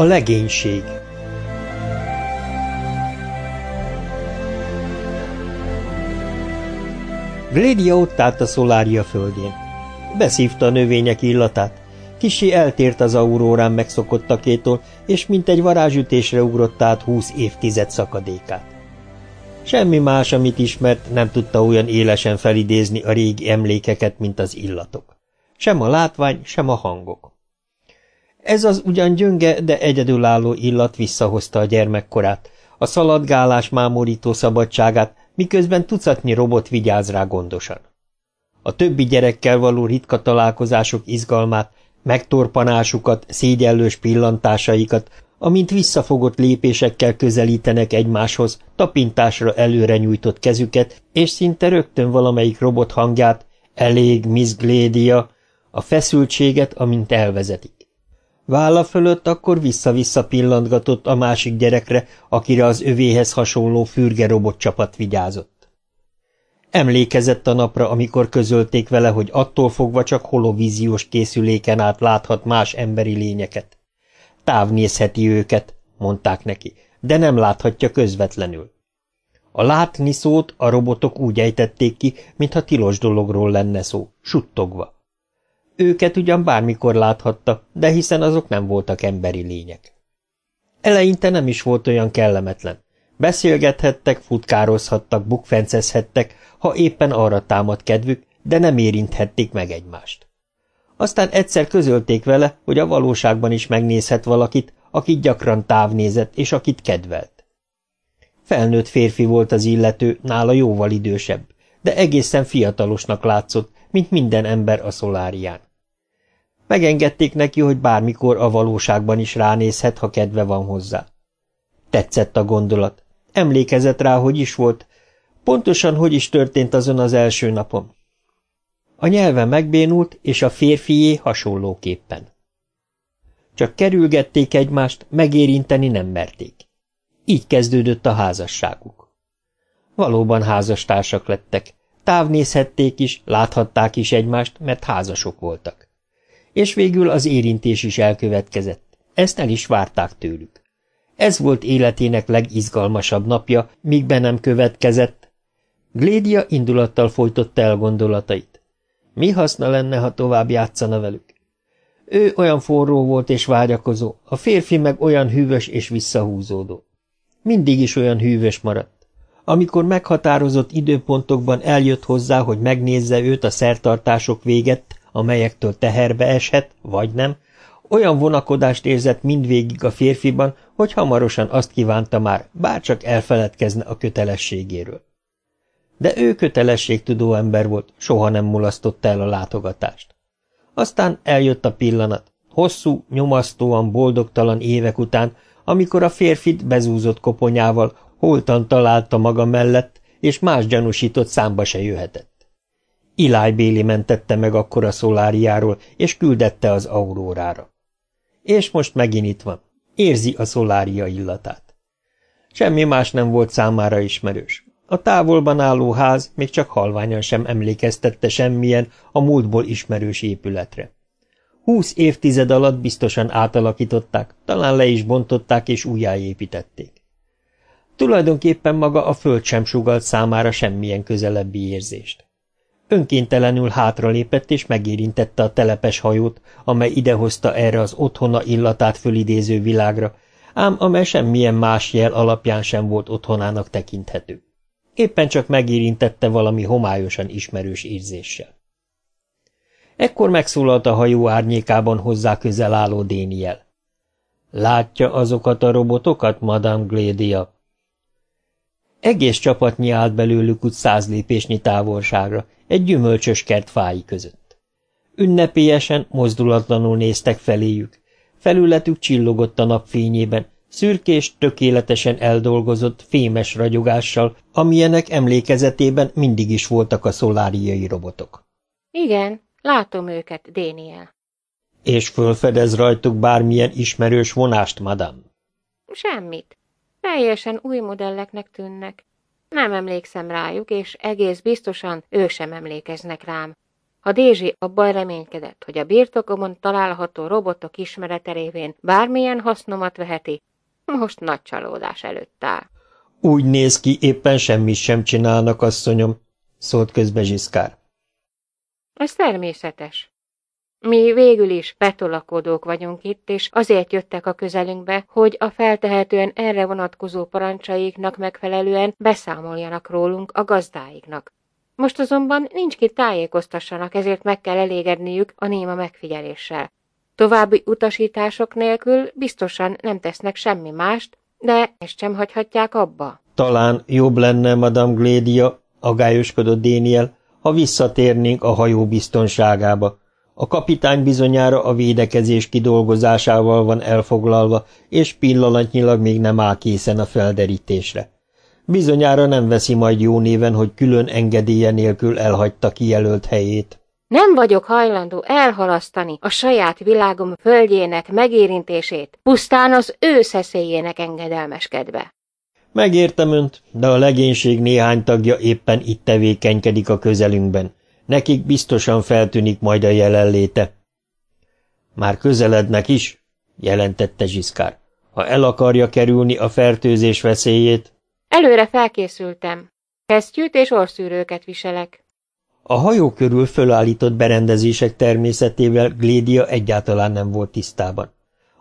A legénység Glédia ott állt a szolária földjén. Beszívta a növények illatát. Kisi eltért az aurórán megszokottakétól, és mint egy varázsütésre ugrott át húsz évtized szakadékát. Semmi más, amit ismert, nem tudta olyan élesen felidézni a régi emlékeket, mint az illatok. Sem a látvány, sem a hangok. Ez az ugyan gyönge, de egyedülálló illat visszahozta a gyermekkorát, a szaladgálás mámorító szabadságát, miközben tucatnyi robot vigyáz rá gondosan. A többi gyerekkel való ritka találkozások izgalmát, megtorpanásukat, szégyellős pillantásaikat, amint visszafogott lépésekkel közelítenek egymáshoz, tapintásra előre nyújtott kezüket, és szinte rögtön valamelyik robot hangját, elég, Miss Glédia, a feszültséget, amint elvezetik. Válla fölött akkor vissza-vissza pillantgatott a másik gyerekre, akire az övéhez hasonló fürge robotcsapat vigyázott. Emlékezett a napra, amikor közölték vele, hogy attól fogva csak holovíziós készüléken át láthat más emberi lényeket. Távnézheti őket, mondták neki, de nem láthatja közvetlenül. A látni szót a robotok úgy ejtették ki, mintha tilos dologról lenne szó, suttogva. Őket ugyan bármikor láthatta, de hiszen azok nem voltak emberi lények. Eleinte nem is volt olyan kellemetlen. Beszélgethettek, futkározhattak, bukfencezhettek, ha éppen arra támad kedvük, de nem érinthették meg egymást. Aztán egyszer közölték vele, hogy a valóságban is megnézhet valakit, akit gyakran távnézett, és akit kedvelt. Felnőtt férfi volt az illető, nála jóval idősebb, de egészen fiatalosnak látszott, mint minden ember a szolárián. Megengedték neki, hogy bármikor a valóságban is ránézhet, ha kedve van hozzá. Tetszett a gondolat. Emlékezett rá, hogy is volt. Pontosan hogy is történt azon az első napon. A nyelve megbénult, és a férfié hasonlóképpen. Csak kerülgették egymást, megérinteni nem merték. Így kezdődött a házasságuk. Valóban házastársak lettek. Távnézhették is, láthatták is egymást, mert házasok voltak. És végül az érintés is elkövetkezett. Ezt el is várták tőlük. Ez volt életének legizgalmasabb napja, míg be nem következett. Glédia indulattal folytotta el gondolatait. Mi haszna lenne, ha tovább játszana velük? Ő olyan forró volt és vágyakozó, a férfi meg olyan hűvös és visszahúzódó. Mindig is olyan hűvös maradt. Amikor meghatározott időpontokban eljött hozzá, hogy megnézze őt a szertartások véget, amelyektől teherbe eshet, vagy nem, olyan vonakodást érzett mindvégig a férfiban, hogy hamarosan azt kívánta már, bárcsak elfeledkezne a kötelességéről. De ő kötelességtudó ember volt, soha nem mulasztotta el a látogatást. Aztán eljött a pillanat, hosszú, nyomasztóan boldogtalan évek után, amikor a férfit bezúzott koponyával holtan találta maga mellett, és más gyanúsított számba se jöhetett. Iláj Béli mentette meg akkor a szoláriáról, és küldette az aurórára. És most megint itt van. Érzi a szolária illatát. Semmi más nem volt számára ismerős. A távolban álló ház még csak halványan sem emlékeztette semmilyen a múltból ismerős épületre. Húsz évtized alatt biztosan átalakították, talán le is bontották és újjáépítették. Tulajdonképpen maga a föld sem sugalt számára semmilyen közelebbi érzést. Önkéntelenül hátralépett és megérintette a telepes hajót, amely idehozta erre az otthona illatát fölidéző világra, ám amely semmilyen más jel alapján sem volt otthonának tekinthető. Éppen csak megérintette valami homályosan ismerős érzéssel. Ekkor megszólalt a hajó árnyékában hozzá közel álló Déniel. Látja azokat a robotokat, Madame Glédia? Egész csapatnyi állt belőlük úgy száz lépésnyi távolságra, egy gyümölcsös kert fái között. Ünnepélyesen, mozdulatlanul néztek feléjük. Felületük csillogott a napfényében, szürkés, tökéletesen eldolgozott, fémes ragyogással, amilyenek emlékezetében mindig is voltak a szoláriai robotok. Igen, látom őket, Déniel. És fölfedez rajtuk bármilyen ismerős vonást, madam? Semmit. Teljesen új modelleknek tűnnek. Nem emlékszem rájuk, és egész biztosan ők sem emlékeznek rám. Ha Dézsi abban reménykedett, hogy a birtokomon található robotok ismerete révén bármilyen hasznomat veheti, most nagy csalódás előtt áll. Úgy néz ki, éppen semmit sem csinálnak, asszonyom, szólt közbe Zsiszkár. Ez természetes. Mi végül is betolakodók vagyunk itt, és azért jöttek a közelünkbe, hogy a feltehetően erre vonatkozó parancsaiknak megfelelően beszámoljanak rólunk a gazdáiknak. Most azonban nincs ki tájékoztassanak, ezért meg kell elégedniük a néma megfigyeléssel. További utasítások nélkül biztosan nem tesznek semmi mást, de ezt sem hagyhatják abba. Talán jobb lenne, Madame Glédia, agályoskodott Déniel, ha visszatérnénk a hajó biztonságába. A kapitány bizonyára a védekezés kidolgozásával van elfoglalva, és pillanatnyilag még nem áll készen a felderítésre. Bizonyára nem veszi majd jó néven, hogy külön engedélye nélkül elhagyta kijelölt helyét. Nem vagyok hajlandó elhalasztani a saját világom földjének megérintését, pusztán az ő szeszélyének engedelmeskedve. Megértem önt, de a legénység néhány tagja éppen itt tevékenykedik a közelünkben. Nekik biztosan feltűnik majd a jelenléte. Már közelednek is, jelentette Zsiszkár. Ha el akarja kerülni a fertőzés veszélyét. Előre felkészültem. Kesztyűt és orszűrőket viselek. A hajó körül fölállított berendezések természetével Glédia egyáltalán nem volt tisztában.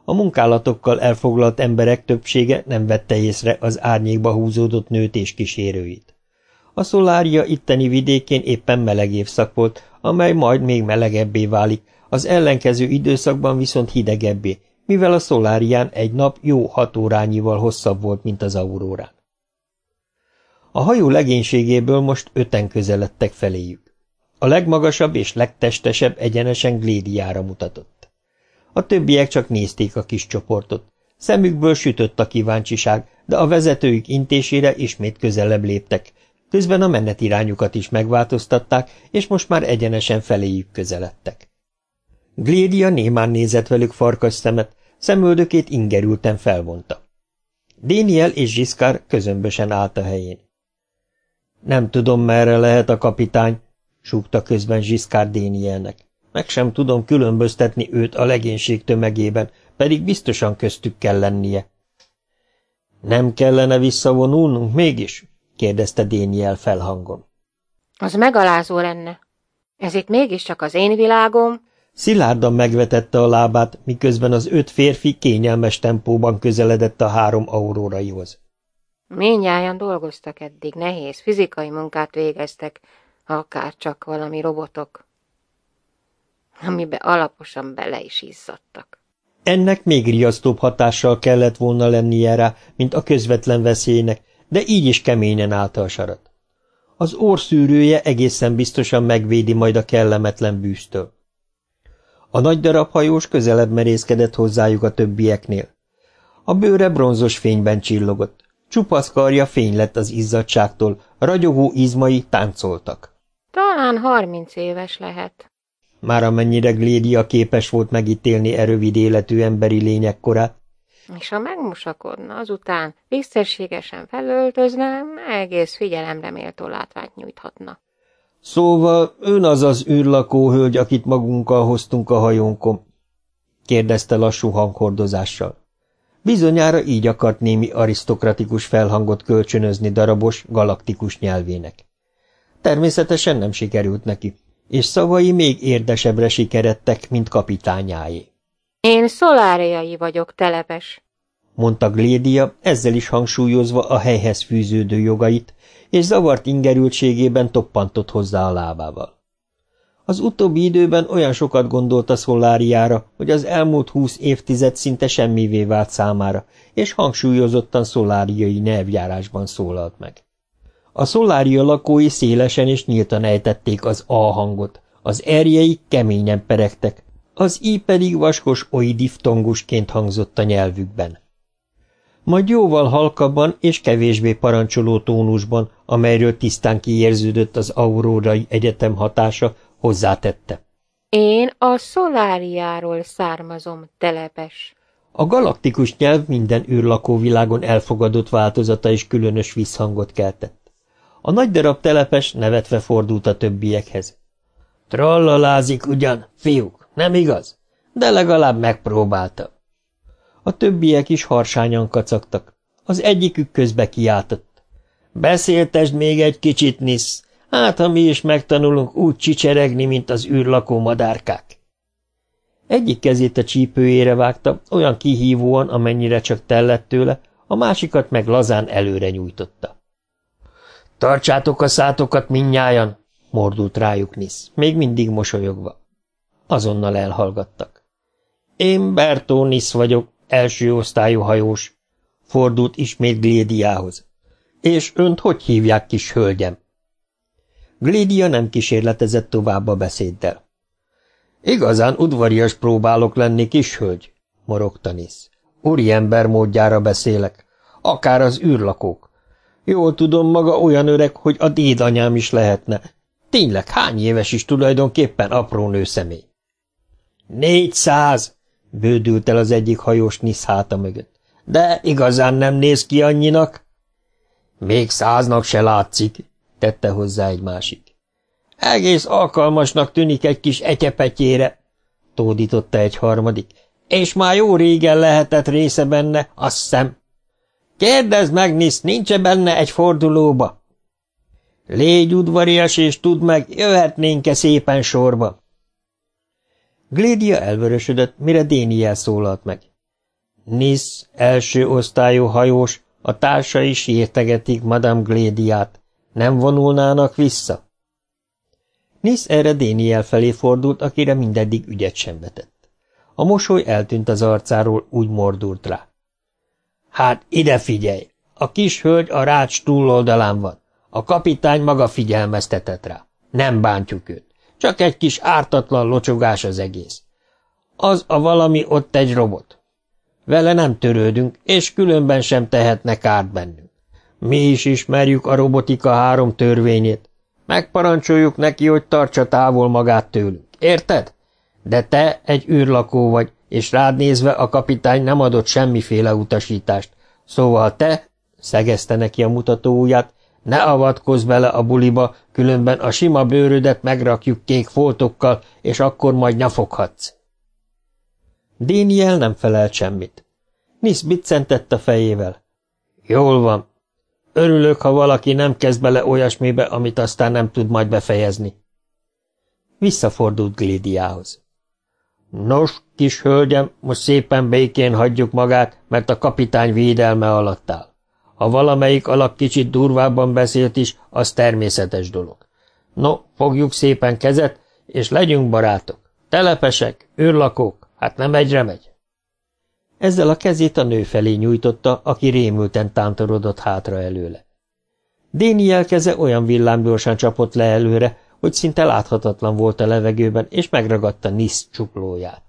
A munkálatokkal elfoglalt emberek többsége nem vette észre az árnyékba húzódott nőt és kísérőit. A szolária itteni vidékén éppen meleg évszak volt, amely majd még melegebbé válik, az ellenkező időszakban viszont hidegebbé, mivel a szolárián egy nap jó hat órányival hosszabb volt, mint az aurórán. A hajó legénységéből most öten közeledtek feléjük. A legmagasabb és legtestesebb egyenesen Glédiára mutatott. A többiek csak nézték a kis csoportot. Szemükből sütött a kíváncsiság, de a vezetőik intésére ismét közelebb léptek, közben a menetirányukat is megváltoztatták, és most már egyenesen feléjük közeledtek. Glédia némán nézett velük farkas szemet, szemöldökét ingerülten felvonta. Déniel és Zsiszkár közömbösen állt a helyén. Nem tudom, merre lehet a kapitány, súgta közben Zsiszkár Dénielnek. Meg sem tudom különböztetni őt a legénység tömegében, pedig biztosan köztük kell lennie. Nem kellene visszavonulnunk mégis? Kérdezte Déniel felhangon. Az megalázó lenne. Ez itt mégiscsak az én világom. Szilárdan megvetette a lábát, miközben az öt férfi kényelmes tempóban közeledett a három auróraihoz. Mindjárt dolgoztak eddig, nehéz fizikai munkát végeztek, akár csak valami robotok, amibe alaposan bele is izzadtak. Ennek még riasztóbb hatással kellett volna lennie rá, mint a közvetlen veszélynek, de így is keményen állta a sarat. Az orszűrője egészen biztosan megvédi majd a kellemetlen bűztől. A nagy darab hajós közelebb merészkedett hozzájuk a többieknél. A bőre bronzos fényben csillogott. Csupasz karja fény lett az izzadságtól, ragyogó izmai táncoltak. Talán harminc éves lehet. Már amennyire Glédia képes volt megítélni erővid életű emberi lények korát. És ha megmusakodna, azután tisztességesen felöltözne, egész figyelemre méltó látványt nyújthatna. Szóval ön az az űrlakó hölgy, akit magunkkal hoztunk a hajónkon? kérdezte lassú hanghordozással. Bizonyára így akart némi arisztokratikus felhangot kölcsönözni darabos, galaktikus nyelvének. Természetesen nem sikerült neki, és szavai még érdesebbre sikeredtek, mint kapitányáé. Én szoláriai vagyok, telepes, mondta Glédia, ezzel is hangsúlyozva a helyhez fűződő jogait, és zavart ingerültségében toppantott hozzá a lábával. Az utóbbi időben olyan sokat gondolt a szoláriára, hogy az elmúlt húsz évtized szinte semmivé vált számára, és hangsúlyozottan szoláriai nevjárásban szólalt meg. A szolária lakói szélesen és nyíltan ejtették az A hangot, az erjeik keményen peregtek, az I pedig vaskos oly diftongusként hangzott a nyelvükben. Majd jóval halkabban és kevésbé parancsoló tónusban, amelyről tisztán kiérződött az aurórai egyetem hatása, hozzátette. Én a szoláriáról származom, telepes. A galaktikus nyelv minden űrlakóvilágon elfogadott változata is különös visszhangot keltett. A nagy darab telepes nevetve fordult a többiekhez. Trollalázik ugyan, fiúk, nem igaz? De legalább megpróbálta. A többiek is harsányan kacagtak. Az egyikük közbe kiáltott. Beszéltesd még egy kicsit, Nisz, hát ha mi is megtanulunk úgy csicseregni, mint az űrlakó madárkák. Egyik kezét a csípőjére vágta, olyan kihívóan, amennyire csak tellett tőle, a másikat meg lazán előre nyújtotta. – Tartsátok a szátokat minnyájan! – mordult rájuk Nisz, még mindig mosolyogva. Azonnal elhallgattak. – Én Bertó Nisz vagyok, első osztályú hajós – fordult ismét Glédiához. – És önt hogy hívják, kis hölgyem? Glédia nem kísérletezett tovább a beszéddel. Igazán udvarias próbálok lenni, kishölgy, morogta Nisz. ember módjára beszélek, akár az űrlakók. Jól tudom, maga olyan öreg, hogy a dédanyám is lehetne. Tényleg, hány éves is tulajdonképpen apró nőszemély? Négyszáz! bődült el az egyik hajós Nisz háta mögött. De igazán nem néz ki annyinak? Még száznak se látszik, tette hozzá egy másik. Egész alkalmasnak tűnik egy kis etyepetyére, tódította egy harmadik, és már jó régen lehetett része benne, azt szem. Kérdezd meg, Nisz, nincs -e benne egy fordulóba? Légy udvarias, és tudd meg, jöhetnénk-e szépen sorba? Glédia elvörösödött, mire Déniel szólalt meg. Nisz, első osztályú hajós, a társai sírtegetik Madame Glédiát. Nem vonulnának vissza? Nisz erre Déniel felé fordult, akire mindeddig ügyet sem vetett. A mosoly eltűnt az arcáról, úgy mordult rá. Hát ide figyelj! A kis hölgy a rács túloldalán van. A kapitány maga figyelmeztetett rá. Nem bántjuk őt. Csak egy kis ártatlan locsogás az egész. Az a valami ott egy robot. Vele nem törődünk, és különben sem tehetnek kárt bennünk. Mi is ismerjük a robotika három törvényét, Megparancsoljuk neki, hogy tartsa távol magát tőlünk. Érted? De te egy űrlakó vagy, és rád nézve a kapitány nem adott semmiféle utasítást. Szóval te, szegezte neki a mutató ujját, ne avatkozz bele a buliba, különben a sima bőrödet megrakjuk kék foltokkal, és akkor majd nyafoghatsz. Déniel nem felelt semmit. Nisz biccentett a fejével. Jól van, Örülök, ha valaki nem kezd bele olyasmibe, amit aztán nem tud majd befejezni. Visszafordult Glédiához. Nos, kis hölgyem, most szépen békén hagyjuk magát, mert a kapitány védelme alatt áll. Ha valamelyik alak kicsit durvábban beszélt is, az természetes dolog. No, fogjuk szépen kezet, és legyünk barátok. Telepesek, űrlakók, hát nem egyre megy. Ezzel a kezét a nő felé nyújtotta, aki rémülten tántorodott hátra előle. Déniel keze olyan villámgyorsan csapott le előre, hogy szinte láthatatlan volt a levegőben, és megragadta Nisz csuklóját.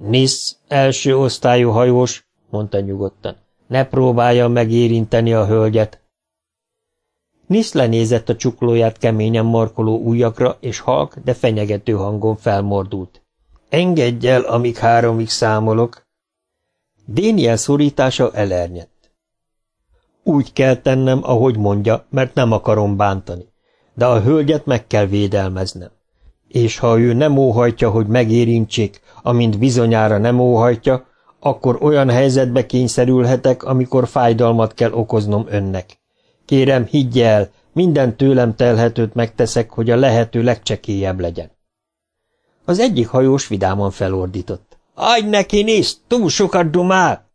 Nisz, első osztályú hajós, mondta nyugodtan, ne próbálja megérinteni a hölgyet. Nisz lenézett a csuklóját keményen markoló ujjakra, és halk, de fenyegető hangon felmordult. Engedj el, amíg háromig számolok, Déniel szorítása elernyett. Úgy kell tennem, ahogy mondja, mert nem akarom bántani, de a hölgyet meg kell védelmeznem. És ha ő nem óhajtja, hogy megérintsék, amint bizonyára nem óhajtja, akkor olyan helyzetbe kényszerülhetek, amikor fájdalmat kell okoznom önnek. Kérem, higgye el, minden tőlem telhetőt megteszek, hogy a lehető legcsekélyebb legyen. Az egyik hajós vidáman felordított. Adj neki, nézd, túl sokat dumál!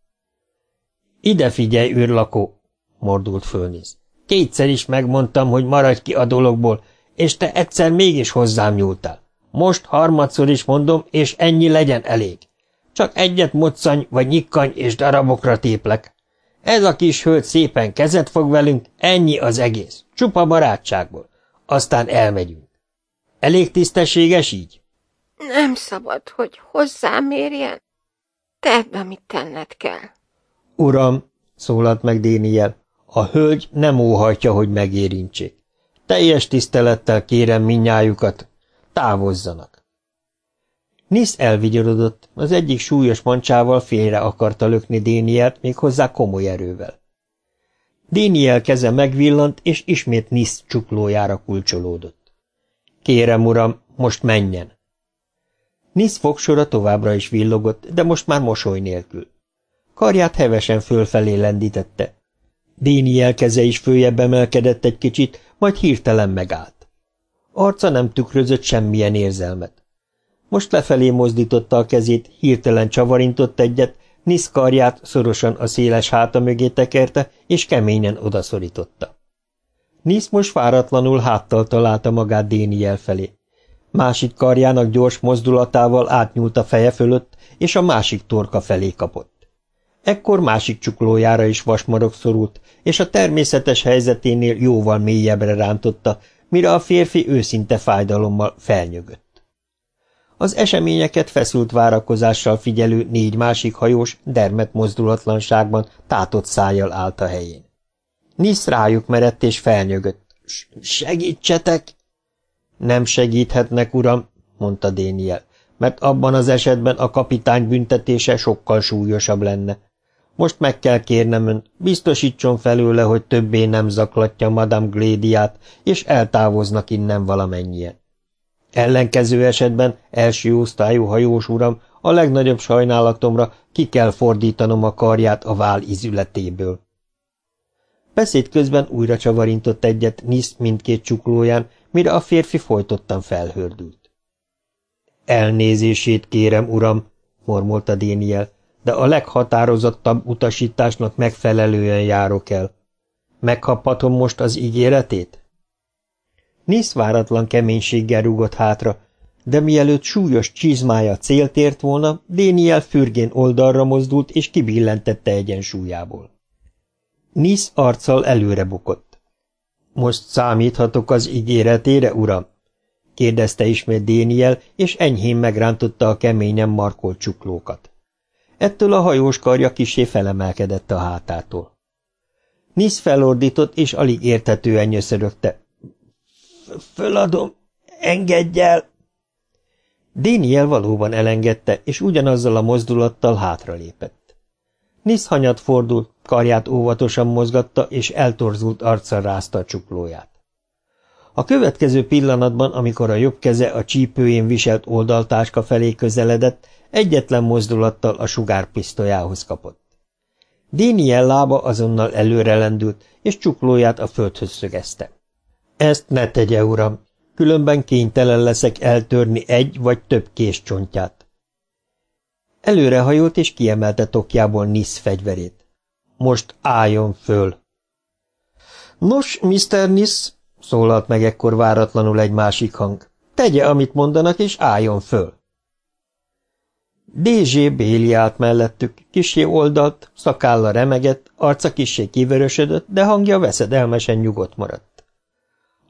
Ide figyelj, űrlakó, mordult fölnéz. Kétszer is megmondtam, hogy maradj ki a dologból, és te egyszer mégis hozzám nyúltál. Most harmadszor is mondom, és ennyi legyen elég. Csak egyet moccany vagy nyikkany, és darabokra téplek. Ez a kis hölgy szépen kezet fog velünk, ennyi az egész, csupa barátságból. Aztán elmegyünk. Elég tisztességes így? Nem szabad, hogy hozzám érjen. Tedd, amit tenned kell. Uram, szólalt meg Déniel, a hölgy nem óhajtja, hogy megérintsék. Teljes tisztelettel kérem minnyájukat, távozzanak. Nisz elvigyorodott, az egyik súlyos mancsával félre akarta lökni Dénielt, méghozzá komoly erővel. Déniel keze megvillant, és ismét Nisz csuklójára kulcsolódott. Kérem, uram, most menjen. Nisz fogsora továbbra is villogott, de most már mosoly nélkül. Karját hevesen fölfelé lendítette. Déni elkeze is följebb emelkedett egy kicsit, majd hirtelen megállt. Arca nem tükrözött semmilyen érzelmet. Most lefelé mozdította a kezét, hirtelen csavarintott egyet, Nisz karját szorosan a széles háta mögé tekerte, és keményen odaszorította. Nisz most fáratlanul háttal találta magát Déniel felé. Másik karjának gyors mozdulatával átnyúlt a feje fölött, és a másik torka felé kapott. Ekkor másik csuklójára is vasmarok szorult, és a természetes helyzeténél jóval mélyebbre rántotta, mire a férfi őszinte fájdalommal felnyögött. Az eseményeket feszült várakozással figyelő négy másik hajós dermet mozdulatlanságban tátott szájjal állt a helyén. Nisz rájuk merett és felnyögött. – Segítsetek! – Nem segíthetnek, uram, mondta Déniel, mert abban az esetben a kapitány büntetése sokkal súlyosabb lenne. Most meg kell kérnem önt, biztosítson felőle, hogy többé nem zaklatja Madame Glédiát, és eltávoznak innen valamennyien. Ellenkező esetben, első osztályú hajós uram, a legnagyobb sajnálatomra ki kell fordítanom a karját a vál izületéből. Beszéd közben újra csavarintott egyet Nisz mindkét csuklóján, mire a férfi folytottan felhördült. Elnézését kérem, uram, mormolta Déniel, de a leghatározottabb utasításnak megfelelően járok el. Megkaphatom most az ígéretét? Nisz váratlan keménységgel rúgott hátra, de mielőtt súlyos csizmája célt ért volna, Déniel fürgén oldalra mozdult és kibillentette egyensúlyából. Nisz arccal előre bukott. Most számíthatok az ígéretére, uram? kérdezte ismét Déniel, és enyhén megrántotta a keményen markolt csuklókat. Ettől a hajós karja kisé felemelkedett a hátától. Nisz felordított, és alig értetően nyöszörögte. – Föladom, engedj el! Déniel valóban elengedte, és ugyanazzal a mozdulattal hátralépett. Nisz hanyat fordult, karját óvatosan mozgatta, és eltorzult arccal rázta a csuklóját. A következő pillanatban, amikor a jobb keze a csípőjén viselt oldaltáska felé közeledett, egyetlen mozdulattal a sugárpisztolyához kapott. Déniel lába azonnal előre lendült, és csuklóját a földhöz szögezte. Ezt ne tegye, uram, különben kénytelen leszek eltörni egy vagy több csontját. Előrehajolt és kiemelte tokjából Nisz fegyverét. Most álljon föl! Nos, Mr. Nisz, szólalt meg ekkor váratlanul egy másik hang. Tegye, amit mondanak, és álljon föl! D.Z. Béli állt mellettük, kisé oldalt, szakálla remegett, arca kisé kivörösödött, de hangja veszedelmesen nyugodt maradt.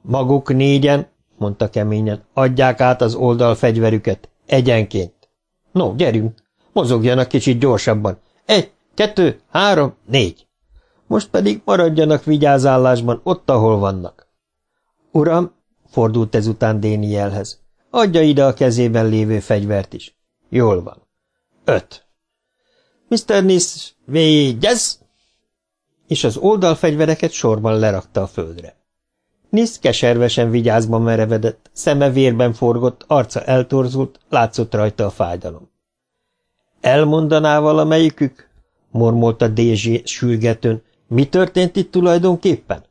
Maguk négyen, mondta keményen, adják át az oldal fegyverüket, egyenként. No, gyerünk, mozogjanak kicsit gyorsabban. Egy, kettő, három, négy. Most pedig maradjanak vigyázállásban ott, ahol vannak. Uram, fordult ezután Dénielhez, adja ide a kezében lévő fegyvert is. Jól van. Öt. Mr. Nis, végyez! És az oldalfegyvereket sorban lerakta a földre. Nis keservesen vigyázban merevedett, szeme vérben forgott, arca eltorzult, látszott rajta a fájdalom. Elmondaná valamelyikük? mormolta Dézsé sülgetőn. Mi történt itt tulajdonképpen?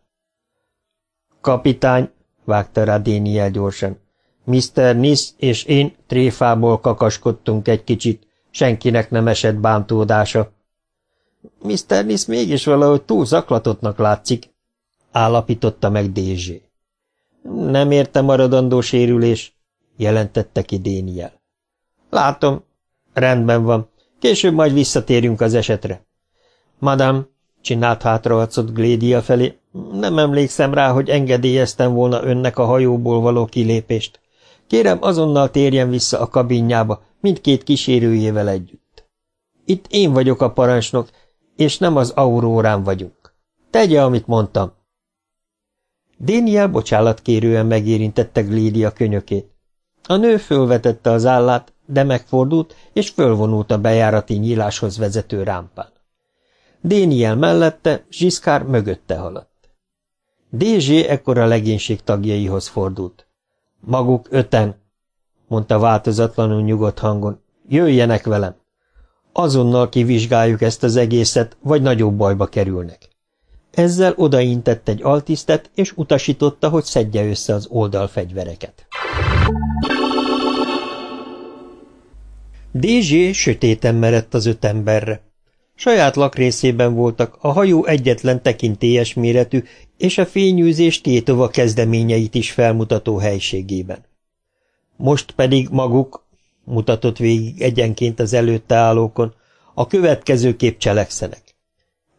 Kapitány, vágta rá Déniel gyorsan. Mr. Nis és én tréfából kakaskodtunk egy kicsit, Senkinek nem esett bántódása. Mr. Nis mégis valahogy túl zaklatottnak látszik, állapította meg Dézsé. Nem érte maradandó sérülés, jelentette ki Déniel. Látom, rendben van, később majd visszatérünk az esetre. Madame, csinált hátraarcot Glédia felé, nem emlékszem rá, hogy engedélyeztem volna önnek a hajóból való kilépést. Kérem, azonnal térjen vissza a kabinjába, mindkét kísérőjével együtt. Itt én vagyok a parancsnok, és nem az aurórán vagyunk. Tegye, amit mondtam. Déniel bocsánatkérően megérintette Glédia könyökét. A nő fölvetette az állát, de megfordult, és fölvonult a bejárati nyíláshoz vezető rámpán. Déniel mellette, Zsiszkár mögötte haladt. Dézsé ekkor a legénység tagjaihoz fordult. Maguk öten, mondta változatlanul nyugodt hangon. Jöjjenek velem. Azonnal kivizsgáljuk ezt az egészet, vagy nagyobb bajba kerülnek. Ezzel odaintett egy altisztet, és utasította, hogy szedje össze az oldalfegyvereket. Dézsé sötéten merett az öt emberre. Saját lakrészében voltak, a hajó egyetlen tekintélyes méretű, és a fényűzés tétova kezdeményeit is felmutató helységében. Most pedig maguk, mutatott végig egyenként az előtte állókon, a következőképp cselekszenek.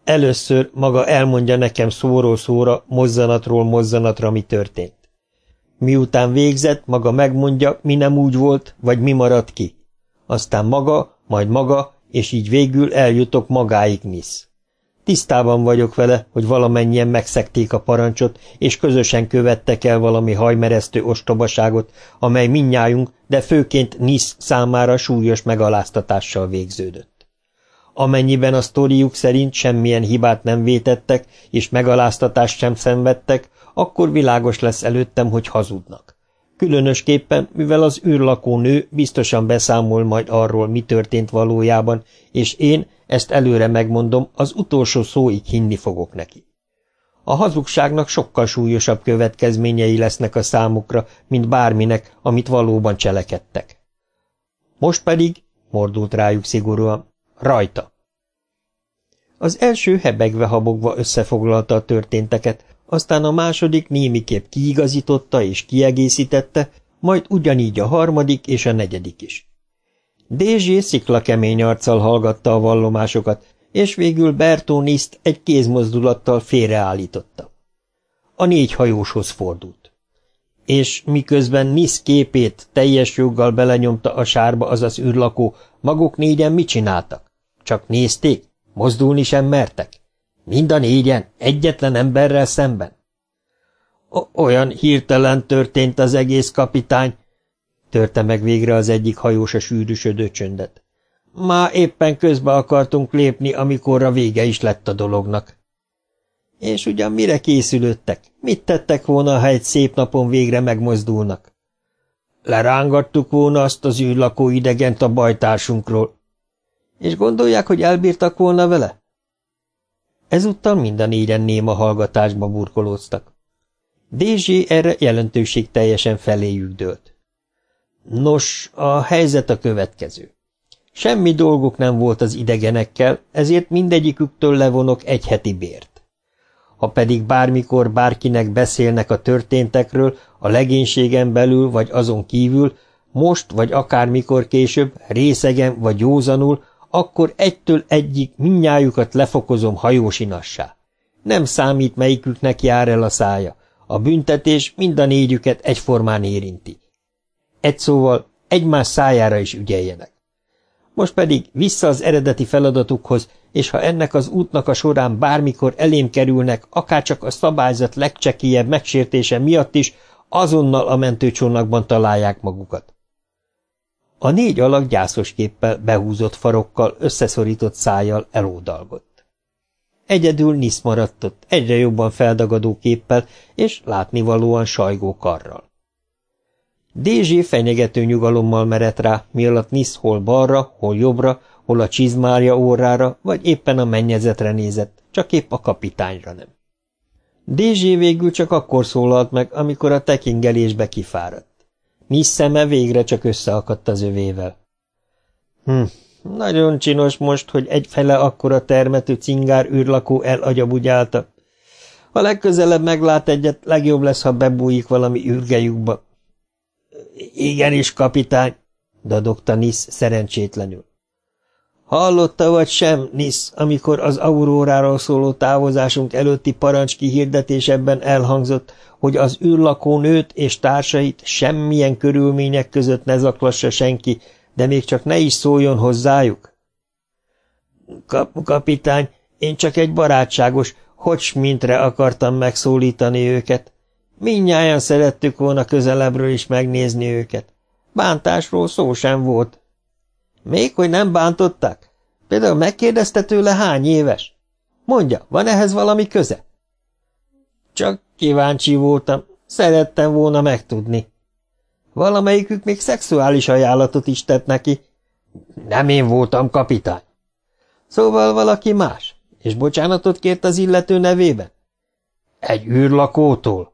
Először maga elmondja nekem szóról szóra, mozzanatról mozzanatra, mi történt. Miután végzett, maga megmondja, mi nem úgy volt, vagy mi maradt ki. Aztán maga, majd maga, és így végül eljutok magáig Nisz. Tisztában vagyok vele, hogy valamennyien megszekték a parancsot, és közösen követtek el valami hajmeresztő ostobaságot, amely minnyájunk, de főként Nisz számára súlyos megaláztatással végződött. Amennyiben a sztoriuk szerint semmilyen hibát nem vétettek, és megaláztatást sem szenvedtek, akkor világos lesz előttem, hogy hazudnak. Különösképpen, mivel az űrlakó nő biztosan beszámol majd arról, mi történt valójában, és én, ezt előre megmondom, az utolsó szóig hinni fogok neki. A hazugságnak sokkal súlyosabb következményei lesznek a számukra, mint bárminek, amit valóban cselekedtek. Most pedig, mordult rájuk szigorúan, Rajta! Az első hebegve-habogva összefoglalta a történteket, aztán a második némiképp kiigazította és kiegészítette, majd ugyanígy a harmadik és a negyedik is. Dézsé sziklakemény arccal hallgatta a vallomásokat, és végül Bertó Niszt egy kézmozdulattal félreállította. A négy hajóshoz fordult. És miközben Nisz képét teljes joggal belenyomta a sárba azaz űrlakó, maguk négyen mit csináltak? Csak nézték? Mozdulni sem mertek? Mind a négyen, egyetlen emberrel szemben? O Olyan hirtelen történt az egész kapitány, törte meg végre az egyik hajós a sűrűsödő csöndet. Már éppen közbe akartunk lépni, amikor a vége is lett a dolognak. És ugyan mire készülődtek? Mit tettek volna, ha egy szép napon végre megmozdulnak? Lerángattuk volna azt az űrlakó idegent a bajtársunkról, és gondolják, hogy elbírtak volna vele? Ezúttal mind a négyen néma hallgatásba burkolóztak. Dézsé erre jelentőség teljesen feléjük dőlt. Nos, a helyzet a következő. Semmi dolguk nem volt az idegenekkel, ezért mindegyiküktől levonok egy heti bért. Ha pedig bármikor bárkinek beszélnek a történtekről, a legénységen belül vagy azon kívül, most vagy akármikor később, részegen vagy józanul, akkor egytől egyik minnyájukat lefokozom hajósinassá. Nem számít, melyiküknek jár el a szája. A büntetés mind a négyüket egyformán érinti. Egy szóval egymás szájára is ügyeljenek. Most pedig vissza az eredeti feladatukhoz, és ha ennek az útnak a során bármikor elém kerülnek, akárcsak a szabályzat legcsekélyebb megsértése miatt is, azonnal a mentőcsónakban találják magukat. A négy alak gyászos képpel, behúzott farokkal, összeszorított szájjal elódalgott. Egyedül Nisz maradt ott, egyre jobban feldagadó képpel, és látnivalóan sajgó karral. Dézsé fenyegető nyugalommal merett rá, mi alatt Nisz hol balra, hol jobbra, hol a csizmárja órára, vagy éppen a mennyezetre nézett, csak épp a kapitányra nem. Dézsé végül csak akkor szólalt meg, amikor a tekingelésbe kifáradt. Miss szeme végre csak összeakadt az övével. Hm, nagyon csinos most, hogy egyfele akkora termetű cingár űrlakó elagyabugyálta. Ha legközelebb meglát egyet, legjobb lesz, ha bebújik valami űrgejükbe. Igenis, kapitány, dadogta Nisz szerencsétlenül. Hallotta vagy sem, Nisz, amikor az auróráról szóló távozásunk előtti parancs kihirdetésebben elhangzott, hogy az űrlakó nőt és társait semmilyen körülmények között ne zaklassa senki, de még csak ne is szóljon hozzájuk? Kap, kapitány, én csak egy barátságos, hogy mintre akartam megszólítani őket. Mindnyájan szerettük volna közelebbről is megnézni őket. Bántásról szó sem volt. Még hogy nem bántották? Például megkérdezte tőle hány éves? Mondja, van ehhez valami köze? Csak kíváncsi voltam, szerettem volna megtudni. Valamelyikük még szexuális ajánlatot is tett neki. Nem én voltam, kapitány. Szóval valaki más, és bocsánatot kért az illető nevében? Egy űrlakótól?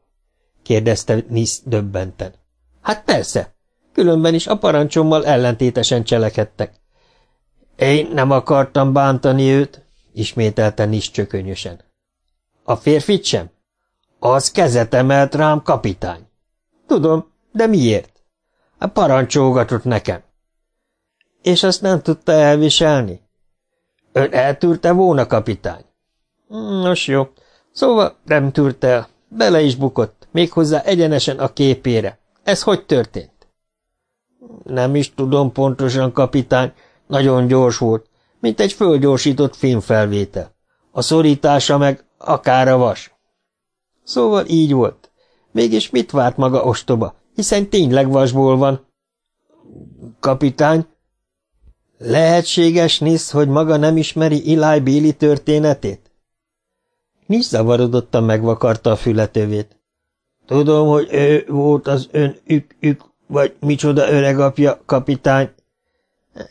kérdezte Nisz döbbenten. Hát persze, különben is a parancsommal ellentétesen cselekedtek. Én nem akartam bántani őt, ismételte Nisz csökönyösen. A férfit sem? Az kezet emelt rám, kapitány. Tudom, de miért? A parancsolgatott nekem. És azt nem tudta elviselni? Ön eltűrte volna, kapitány? Nos jó, szóval nem tűrte el. Bele is bukott, méghozzá egyenesen a képére. Ez hogy történt? Nem is tudom pontosan, kapitány. Nagyon gyors volt, mint egy fölgyorsított filmfelvétel. A szorítása meg akár a vas. Szóval így volt. Mégis mit várt maga ostoba, hiszen tényleg vasból van. Kapitány, lehetséges, Nisz, hogy maga nem ismeri Eli Béli történetét? Nisz zavarodottan megvakarta a fületövét. Tudom, hogy ő volt az ön ük-ük, vagy micsoda öregapja, kapitány.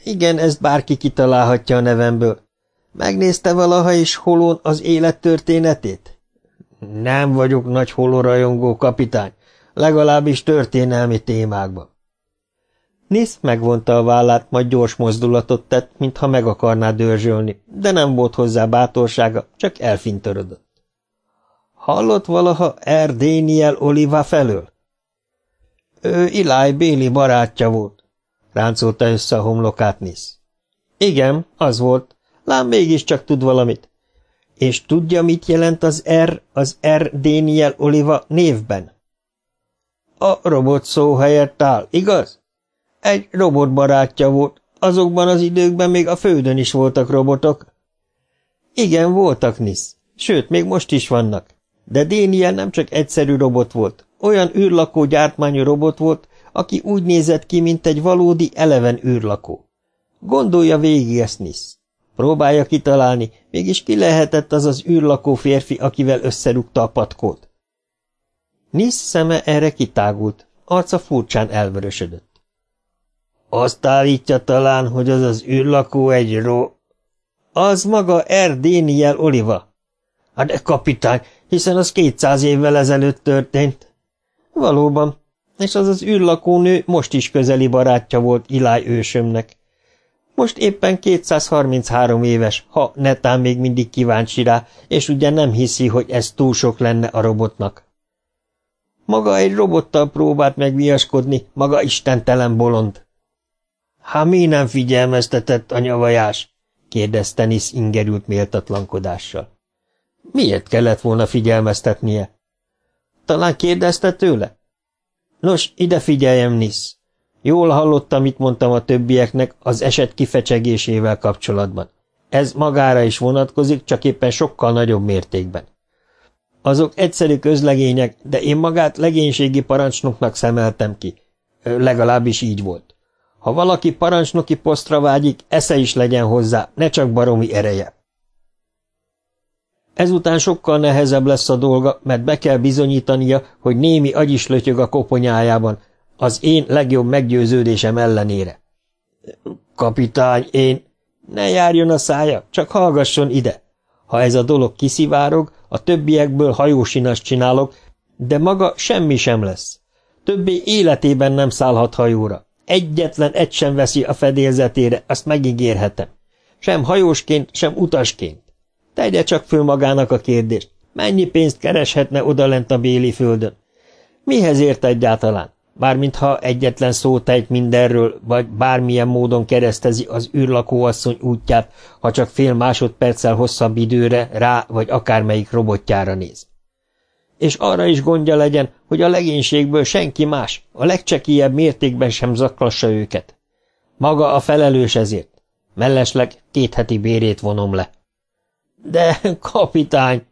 Igen, ezt bárki kitalálhatja a nevemből. Megnézte valaha is holón az élet történetét? Nem vagyok nagy holorajongó, kapitány, legalábbis történelmi témákban. Nisz megvonta a vállát, majd gyors mozdulatot tett, mintha meg akarná dörzsölni, de nem volt hozzá bátorsága, csak elfintorodott. Hallott valaha R. Daniel Oliva felől? Ő Eli Béli barátja volt, ráncolta össze a homlokát Nisz. Igen, az volt, lám mégiscsak tud valamit. És tudja, mit jelent az R, az R. Daniel Oliva névben? A robot szó helyett áll, igaz? Egy robot barátja volt, azokban az időkben még a földön is voltak robotok. Igen, voltak, Nisz, sőt, még most is vannak. De Daniel nem csak egyszerű robot volt, olyan űrlakó gyártmányú robot volt, aki úgy nézett ki, mint egy valódi eleven űrlakó. Gondolja végig ezt, Nisz. Próbálja kitalálni, mégis ki lehetett az az űrlakó férfi, akivel összerúgta a patkót. Nisz szeme erre kitágult, arca furcsán elvörösödött. Azt állítja talán, hogy az az űrlakó egy ró... Az maga R. Daniel Oliva. Hát de kapitány, hiszen az kétszáz évvel ezelőtt történt. Valóban, és az az űrlakónő most is közeli barátja volt Iláj ősömnek. Most éppen 233 éves, ha netán még mindig kíváncsi rá, és ugye nem hiszi, hogy ez túl sok lenne a robotnak. Maga egy robottal próbált megviaskodni, maga istentelen bolond. Há, mi nem figyelmeztetett a nyavajás? kérdezte Nisz ingerült méltatlankodással. Miért kellett volna figyelmeztetnie? Talán kérdezte tőle? Nos, ide figyeljem, Nisz. Jól hallottam, mit mondtam a többieknek az eset kifecsegésével kapcsolatban. Ez magára is vonatkozik, csak éppen sokkal nagyobb mértékben. Azok egyszerű közlegények, de én magát legénységi parancsnoknak szemeltem ki. Legalábbis így volt. Ha valaki parancsnoki posztra vágyik, esze is legyen hozzá, ne csak baromi ereje. Ezután sokkal nehezebb lesz a dolga, mert be kell bizonyítania, hogy némi agy a koponyájában, az én legjobb meggyőződésem ellenére. Kapitány, én... Ne járjon a szája, csak hallgasson ide. Ha ez a dolog kiszivárog, a többiekből hajósinas csinálok, de maga semmi sem lesz. Többé életében nem szállhat hajóra. Egyetlen egy sem veszi a fedélzetére, azt megígérhetem. Sem hajósként, sem utasként. Tegye csak föl magának a kérdést. Mennyi pénzt kereshetne odalent a béli földön? Mihez ért egyáltalán? Bármintha egyetlen szó tejt mindenről, vagy bármilyen módon keresztezi az űrlakóasszony útját, ha csak fél másodperccel hosszabb időre rá vagy akármelyik robotjára néz. És arra is gondja legyen, hogy a legénységből senki más, a legcsekélyebb mértékben sem zaklassa őket. Maga a felelős ezért. Mellesleg két heti bérét vonom le. De, kapitány,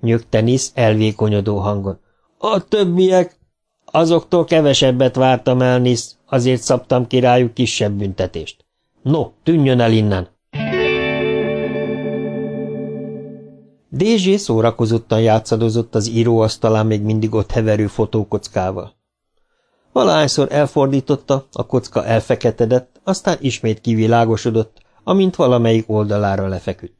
nyögte Nisz elvékonyodó hangon. A többiek, Azoktól kevesebbet vártam el, Nisz, azért szabtam ki rájuk kisebb büntetést. No, tűnjön el innen! Dézsé szórakozottan játszadozott az íróasztalán még mindig ott heverő fotókockával. Valahányszor elfordította, a kocka elfeketedett, aztán ismét kivilágosodott, amint valamelyik oldalára lefeküdt.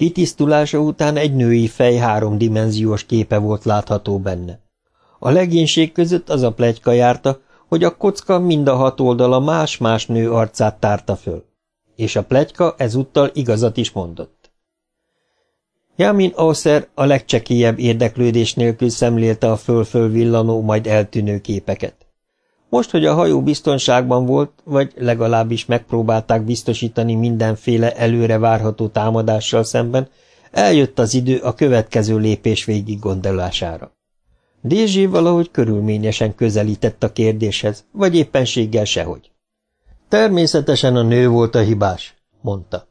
Kitisztulása után egy női fej háromdimenziós képe volt látható benne. A legénység között az a plegyka járta, hogy a kocka mind a hat oldala más-más nő arcát tárta föl. És a plegyka ezúttal igazat is mondott. Jamin Ausser a legcsekélyebb érdeklődés nélkül szemlélte a föl-föl villanó, majd eltűnő képeket. Most, hogy a hajó biztonságban volt, vagy legalábbis megpróbálták biztosítani mindenféle előre várható támadással szemben, eljött az idő a következő lépés végig gondolására. Dézsé valahogy körülményesen közelített a kérdéshez, vagy éppenséggel sehogy. Természetesen a nő volt a hibás, mondta.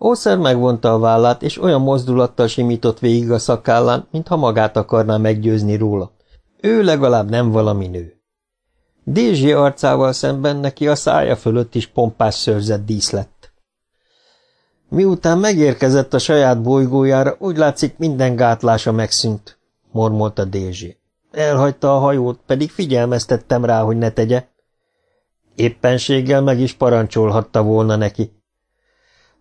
Ószer megvonta a vállát, és olyan mozdulattal simított végig a szakállán, mintha magát akarná meggyőzni róla. Ő legalább nem valami nő. Dézsi arcával szemben neki a szája fölött is pompás szőrzett dísz lett. Miután megérkezett a saját bolygójára, úgy látszik minden gátlása megszűnt, mormolta Dézsi. Elhagyta a hajót, pedig figyelmeztettem rá, hogy ne tegye. Éppenséggel meg is parancsolhatta volna neki.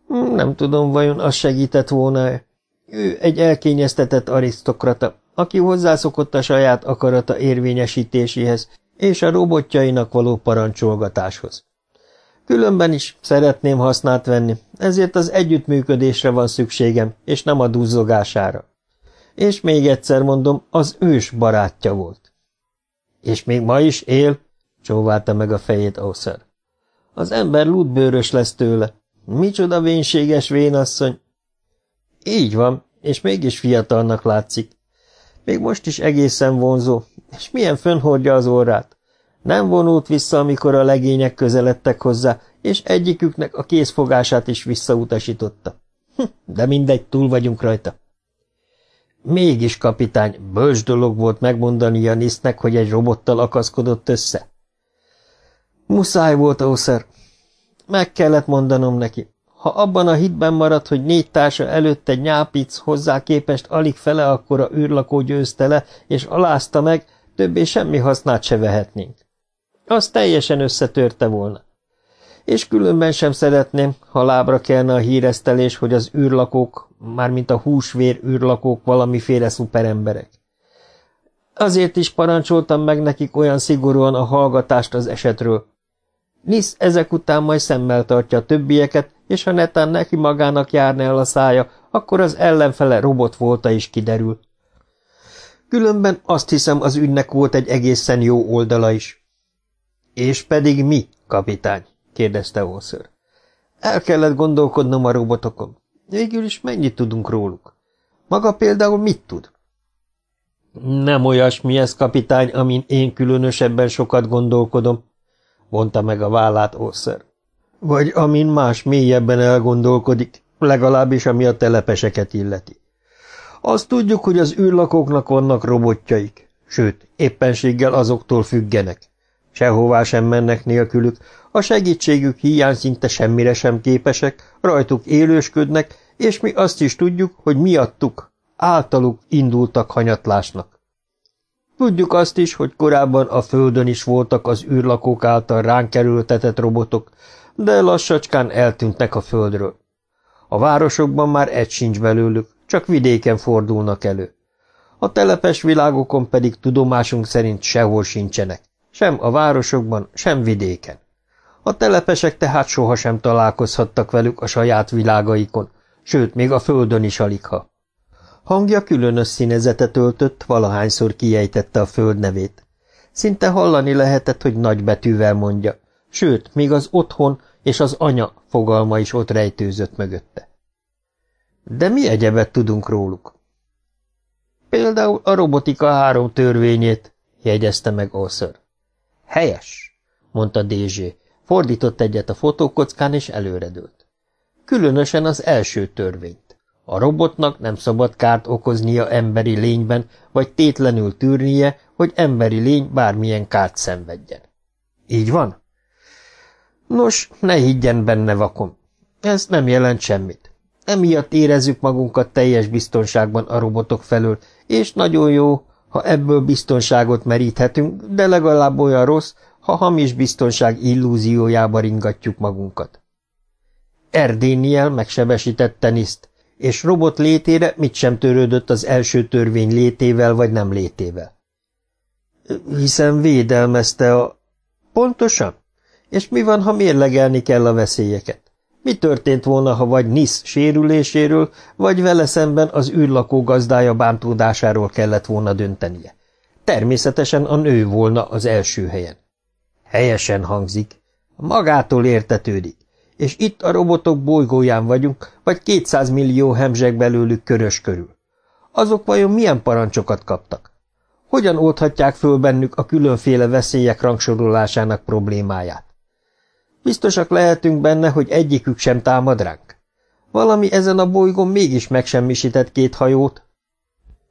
Nem tudom, vajon az segített volna-e. Ő egy elkényeztetett arisztokrata, aki hozzászokott a saját akarata érvényesítéséhez és a robotjainak való parancsolgatáshoz. Különben is szeretném hasznát venni, ezért az együttműködésre van szükségem, és nem a duzzogására. És még egyszer mondom, az ős barátja volt. És még ma is él? csóválta meg a fejét Ausser. Az ember lútbőrös lesz tőle. Micsoda vénséges vénasszony! Így van, és mégis fiatalnak látszik. Még most is egészen vonzó, és milyen fönhordja az orrát. Nem vonult vissza, amikor a legények közeledtek hozzá, és egyiküknek a kézfogását is visszautasította. Hm, de mindegy, túl vagyunk rajta. Mégis, kapitány, bölcs dolog volt megmondani Janisznek, hogy egy robottal akaszkodott össze. Muszáj volt, Ószer. Meg kellett mondanom neki. Ha abban a hitben maradt, hogy négy társa előtt egy nyápic hozzá képest alig fele akkora űrlakó győzte le, és alázta meg, többé semmi hasznát se vehetnénk. Az teljesen összetörte volna. És különben sem szeretném, ha lábra kelne a híresztelés, hogy az űrlakók, mármint a húsvér űrlakók valamiféle szuperemberek. Azért is parancsoltam meg nekik olyan szigorúan a hallgatást az esetről. Nisz ezek után majd szemmel tartja a többieket, és ha netán neki magának járna el a szája, akkor az ellenfele robot volta is kiderül. Különben azt hiszem, az ügynek volt egy egészen jó oldala is. És pedig mi, kapitány? kérdezte Olször. El kellett gondolkodnom a robotokon. Végül is mennyit tudunk róluk? Maga például mit tud? Nem olyasmi ez, kapitány, amin én különösebben sokat gondolkodom, vonta meg a vállát Olször. Vagy amin más mélyebben elgondolkodik, legalábbis ami a telepeseket illeti. Azt tudjuk, hogy az űrlakóknak vannak robotjaik, sőt, éppenséggel azoktól függenek. Sehová sem mennek nélkülük, a segítségük hiány szinte semmire sem képesek, rajtuk élősködnek, és mi azt is tudjuk, hogy miattuk, általuk indultak hanyatlásnak. Tudjuk azt is, hogy korábban a Földön is voltak az űrlakók által ránk kerültetett robotok, de lassacskán eltűntek a Földről. A városokban már egy sincs belőlük, csak vidéken fordulnak elő. A telepes világokon pedig tudomásunk szerint sehol sincsenek. Sem a városokban, sem vidéken. A telepesek tehát sohasem találkozhattak velük a saját világaikon, sőt, még a földön is aligha. Hangja különös színezetet öltött, valahányszor kiejtette a föld nevét. Szinte hallani lehetett, hogy nagy betűvel mondja, sőt, még az otthon és az anya fogalma is ott rejtőzött mögötte. De mi egyebet tudunk róluk? Például a robotika három törvényét, jegyezte meg Oször. Helyes, mondta Dézsé. Fordított egyet a fotókockán, és előredőlt. Különösen az első törvényt. A robotnak nem szabad kárt okoznia emberi lényben, vagy tétlenül tűrnie, hogy emberi lény bármilyen kárt szenvedjen. Így van? Nos, ne higgyen benne vakon. Ez nem jelent semmit. Emiatt érezzük magunkat teljes biztonságban a robotok felől, és nagyon jó, ha ebből biztonságot meríthetünk, de legalább olyan rossz, ha hamis biztonság illúziójába ringatjuk magunkat. Erdéniel megsebesített teniszt, és robot létére mit sem törődött az első törvény létével vagy nem létével. Hiszen védelmezte a... Pontosan? És mi van, ha mérlegelni kell a veszélyeket? Mi történt volna, ha vagy Nisz sérüléséről, vagy vele szemben az űrlakó gazdája bántódásáról kellett volna döntenie? Természetesen a nő volna az első helyen. Helyesen hangzik. Magától értetődik. És itt a robotok bolygóján vagyunk, vagy 200 millió hemzseg belőlük körös körül. Azok vajon milyen parancsokat kaptak? Hogyan oldhatják föl bennük a különféle veszélyek rangsorolásának problémáját? Biztosak lehetünk benne, hogy egyikük sem támad ránk. Valami ezen a bolygón mégis megsemmisített két hajót.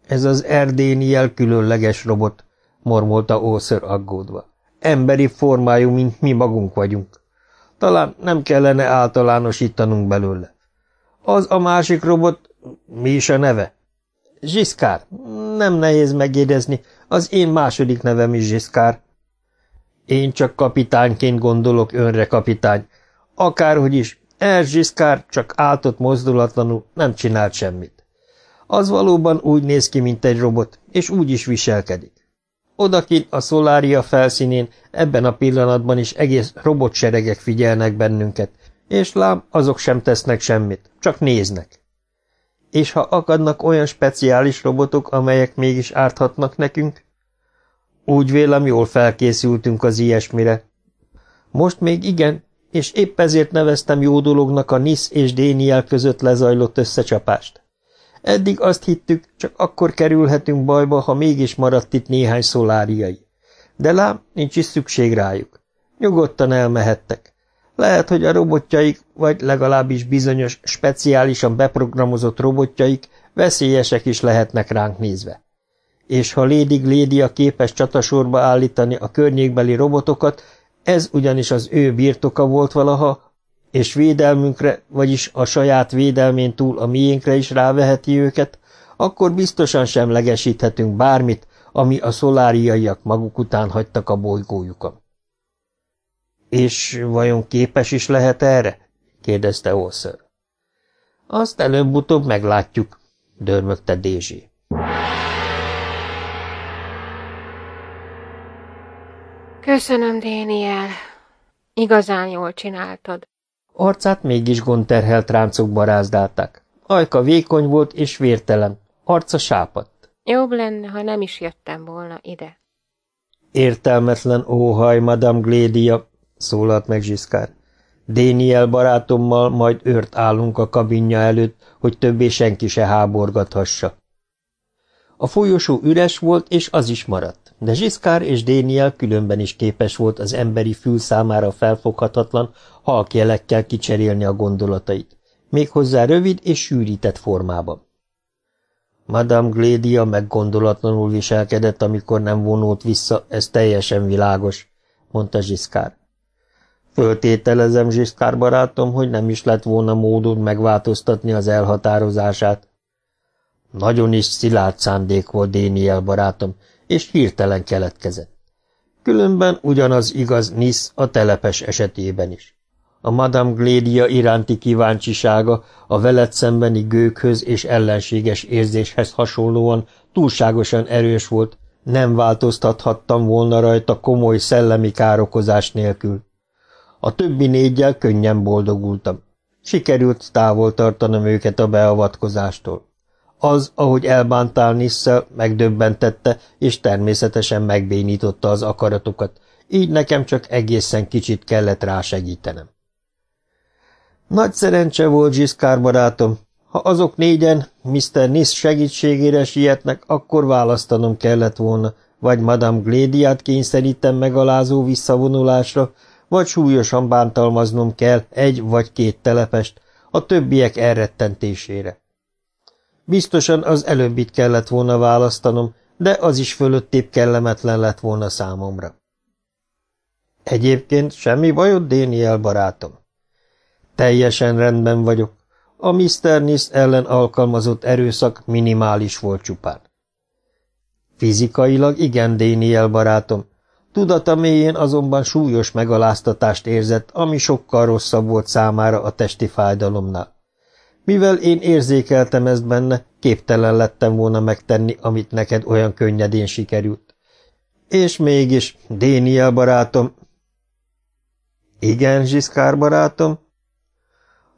Ez az erdéniel különleges robot, mormolta Óször aggódva. Emberi formájú, mint mi magunk vagyunk. Talán nem kellene általánosítanunk belőle. Az a másik robot, mi is a neve? Zsiszkár. Nem nehéz megjegyezni, az én második nevem is Zsiszkár. Én csak kapitányként gondolok önre, kapitány. Akárhogy is, Erzsiszkár csak áltott mozdulatlanul, nem csinált semmit. Az valóban úgy néz ki, mint egy robot, és úgy is viselkedik. Odakint a szolária felszínén ebben a pillanatban is egész robotseregek figyelnek bennünket, és lám, azok sem tesznek semmit, csak néznek. És ha akadnak olyan speciális robotok, amelyek mégis árthatnak nekünk, úgy vélem, jól felkészültünk az ilyesmire. Most még igen, és épp ezért neveztem jó dolognak a Nisz és Déniel között lezajlott összecsapást. Eddig azt hittük, csak akkor kerülhetünk bajba, ha mégis maradt itt néhány szoláriai. De lám, nincs is szükség rájuk. Nyugodtan elmehettek. Lehet, hogy a robotjaik, vagy legalábbis bizonyos, speciálisan beprogramozott robotjaik veszélyesek is lehetnek ránk nézve és ha Lady Glédia képes csatasorba állítani a környékbeli robotokat, ez ugyanis az ő birtoka volt valaha, és védelmünkre, vagyis a saját védelmén túl a miénkre is ráveheti őket, akkor biztosan semlegesíthetünk bármit, ami a szoláriaiak maguk után hagytak a bolygójukon. És vajon képes is lehet erre? kérdezte Olször. Azt előbb-utóbb meglátjuk, dörmögte Dézsé. Köszönöm, Déniel. Igazán jól csináltad. Arcát mégis gondterhelt ráncok barázdálták. Ajka vékony volt és vértelen, arca sápadt. Jobb lenne, ha nem is jöttem volna ide. Értelmetlen óhaj, Madame Glédia, szólalt meg Zsiszkár. Déniel barátommal majd őrt állunk a kabinja előtt, hogy többé senki se háborgathassa. A folyosó üres volt, és az is maradt, de Zsiszkár és Déniel különben is képes volt az emberi fül számára felfoghatatlan, halk jelekkel kicserélni a gondolatait, méghozzá rövid és sűrített formában. Madame Glédia meggondolatlanul viselkedett, amikor nem vonult vissza, ez teljesen világos, mondta Zsiszkár. Föltételezem, Zsiszkár barátom, hogy nem is lett volna módod megváltoztatni az elhatározását, nagyon is szilárd szándék volt Déniel barátom, és hirtelen keletkezett. Különben ugyanaz igaz Nisz a telepes esetében is. A Madame Glédia iránti kíváncsisága a veled szembeni gőkhöz és ellenséges érzéshez hasonlóan túlságosan erős volt, nem változtathattam volna rajta komoly szellemi károkozás nélkül. A többi négyel könnyen boldogultam. Sikerült távol tartanom őket a beavatkozástól. Az, ahogy elbántál Nisszel, megdöbbentette, és természetesen megbénította az akaratokat, így nekem csak egészen kicsit kellett rá segítenem. Nagy szerencse volt, Zsiszkár barátom. Ha azok négyen Mr. Niss segítségére sietnek, akkor választanom kellett volna, vagy Madame Glédiát kényszerítem megalázó visszavonulásra, vagy súlyosan bántalmaznom kell egy vagy két telepest, a többiek elrettentésére. Biztosan az előbbit kellett volna választanom, de az is fölöttébb kellemetlen lett volna számomra. Egyébként semmi bajod, Déniel barátom? Teljesen rendben vagyok. A Mr. Nis ellen alkalmazott erőszak minimális volt csupán. Fizikailag igen, Déniel barátom. Tudata mélyén azonban súlyos megaláztatást érzett, ami sokkal rosszabb volt számára a testi fájdalomnál. Mivel én érzékeltem ezt benne, képtelen lettem volna megtenni, amit neked olyan könnyedén sikerült. És mégis, Déniel barátom... Igen, Zsiszkár barátom?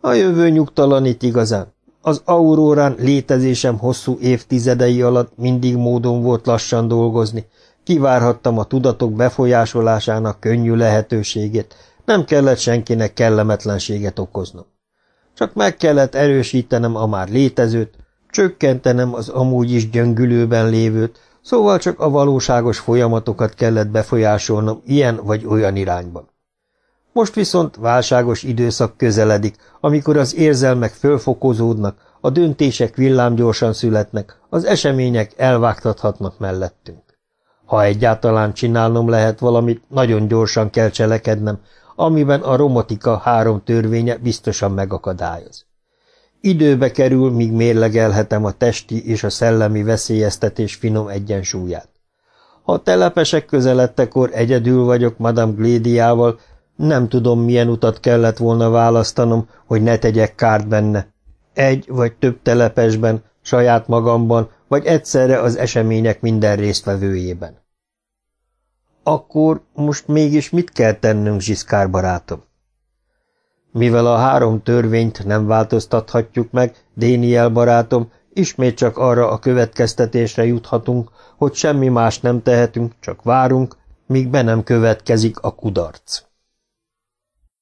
A jövő nyugtalanít igazán. Az aurórán létezésem hosszú évtizedei alatt mindig módon volt lassan dolgozni. Kivárhattam a tudatok befolyásolásának könnyű lehetőségét, nem kellett senkinek kellemetlenséget okoznom. Csak meg kellett erősítenem a már létezőt, csökkentenem az amúgy is gyöngülőben lévőt, szóval csak a valóságos folyamatokat kellett befolyásolnom ilyen vagy olyan irányban. Most viszont válságos időszak közeledik, amikor az érzelmek fölfokozódnak, a döntések villámgyorsan születnek, az események elvágtathatnak mellettünk. Ha egyáltalán csinálnom lehet valamit, nagyon gyorsan kell cselekednem, amiben a romotika három törvénye biztosan megakadályoz. Időbe kerül, míg mérlegelhetem a testi és a szellemi veszélyeztetés finom egyensúlyát. Ha telepesek közeledtekor egyedül vagyok Madame Glédiával, nem tudom, milyen utat kellett volna választanom, hogy ne tegyek kárt benne. Egy vagy több telepesben, saját magamban, vagy egyszerre az események minden résztvevőjében. Akkor most mégis mit kell tennünk, Zsiszkár barátom? Mivel a három törvényt nem változtathatjuk meg, Déniel barátom, ismét csak arra a következtetésre juthatunk, hogy semmi más nem tehetünk, csak várunk, míg be nem következik a kudarc.